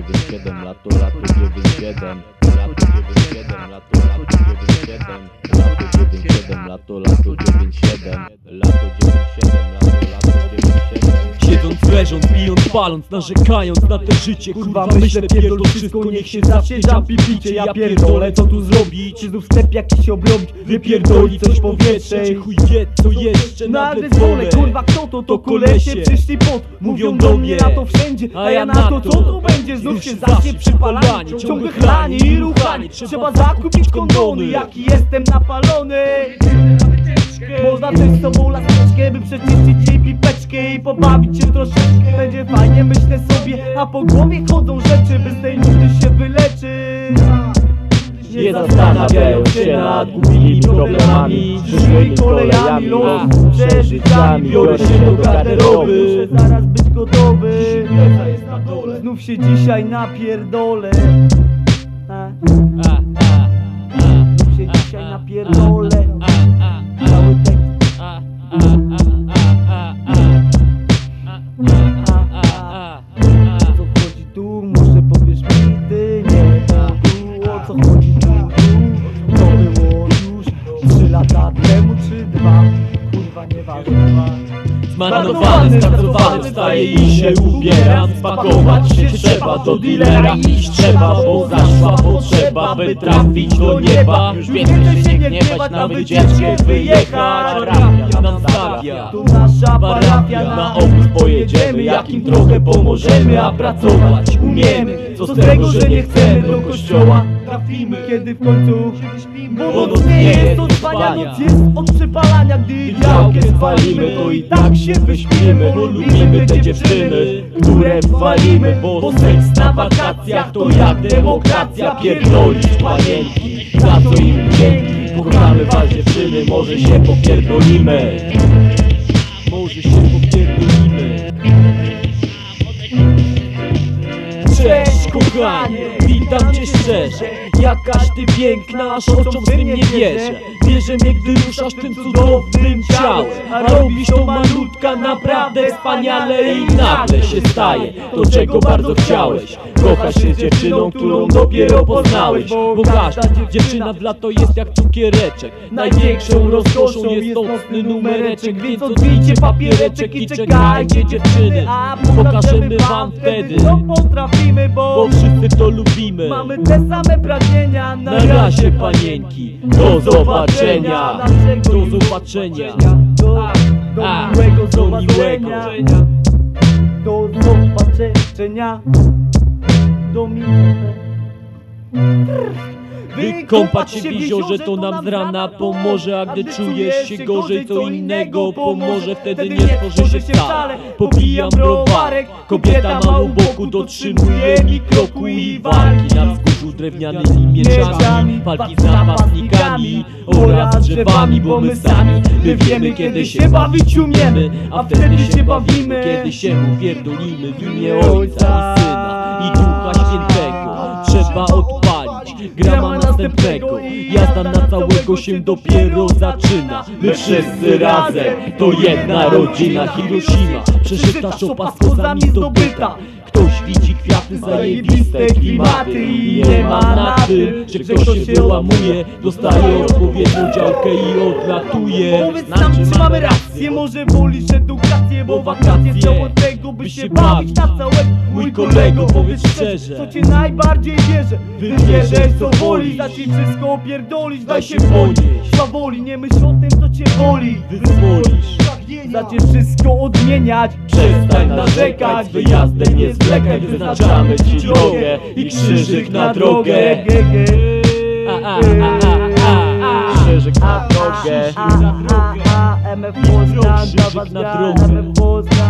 97, lato, lato 97 Lato 97, lato, lato 97 Lato 97, lato, lato leżąc, pijąc, paląc, narzekając na te życie Kurwa myślę, pierdol wszystko, niech się zacznie jump i picie Ja pierdolę, co tu zrobić? Czy znów sklep jakiś obrobić Wypierdoli coś powietrze Czy chuj wie, co jeszcze Na nagle adresole, wolę kurwa kto to? To kolesie przyszli pod Mówią do mnie na to wszędzie A ja na to co to będzie? Znów się zacznie przypalanie Ciągle chlanie i ruchanie Trzeba zakupić kondony Jaki jestem napalony. Można też z sobą laseczkę, by przeczyścić i pobawić się troszeczkę. Będzie fajnie, myślę sobie, a po głowie chodzą rzeczy, by z tej nudy się wyleczyć. Nie zastanawiają się nad głupimi problemami Przyszłymi kolejami losu, przeżyciami. Biorę się do garderoby. Muszę zaraz być gotowy. Znów się dzisiaj napierdolę. Znów się dzisiaj napierdolę Zmarnowany, skartowany, wstaję i się ubieram Spakować się trzeba, do dilera iść trzeba Bo zaszła potrzeba, by trafić do nieba. Już więcej się nie gniewać, na wycieczkę wyjechać. Parafia nam stawia Tu nasza parafia. Na obóz pojedziemy, jakim trochę pomożemy A pracować umiemy, co z tego, że nie chcemy do kościoła Trafimy kiedy w końcu się wyśpimy Bo noc nie jest od spania. noc jest od przepalania Gdy działkę zwalimy, to i tak się wyśpimy Bo lubimy te dziewczyny, które walimy Bo seks na wakacjach to jak demokracja. Pierdolić panienki, Za co im dzięki, kochamy was dziewczyny, może się popierdolimy. Może się popierdolimy. Cześć kochanie, witam cię szczerze Jakaś ty piękna, aż oczom swym nie wierzę. Wierzę mnie, gdy ruszasz tym cudownym ciałem A robisz to malutka, naprawdę wspaniale I nagle się staje to, czego bardzo chciałeś. Kochasz się dziewczyną, którą dopiero poznałeś Bo każda dziewczyna w lato jest jak cukiereczek. Największą rozkoszą jest nocny numereczek Więc odbijcie papiereczek i czekajcie dziewczyny. Pokażemy wam wtedy co potrafimy, bo Bo wszyscy to lubimy. mamy te same pragnienia Na razie panienki, do zobaczenia. Do zobaczenia. Do, miłego do miłego zobaczenia. Do zobaczenia. Do miłego Wykąpać się w jeziorze to nam z rana pomoże A gdy czujesz się gorzej co innego pomoże. Wtedy nie tworzy się wcale Popijam browarek Kobieta ma u boku dotrzymuje mi kroku i walki. Na wzgórzu drewnianymi mieczami Walki z napastnikami oraz drzewami Bo my sami, my wiemy kiedy się bawić umiemy A wtedy się bawimy, kiedy się upierdolimy W imię Ojca i Syna i Ducha Świętego Trzeba grama następnego Jazda na całego się dopiero zaczyna. My wszyscy razem, to jedna rodzina Hiroshima. Przeżyta szopa z kozami zdobyta. Ktoś widzi kwiaty, zajebiste klimaty I nie ma na tym, że ktoś się wyłamuje Dostaje odpowiednią działkę i odlatuje. Powiedz nam, czy mamy rację, może wolisz edukację Bo wakacje są od tego, by się bawić na całego Mój kolego, powiedz szczerze. Co cię najbardziej bierze Wybierzesz, co wolisz. Zacznij wszystko opierdolić, Daj się ponieść. Swawoli, nie myśl o tym, co cię boli Wyzwolisz Zacznij wszystko odmieniać Przestań narzekać, wyjazdem nie zwlekaj Wyznaczamy ci drogę i krzyżyk na drogę A, a, a, a, a. Krzyżyk na drogę MF Poznań. MF Poznań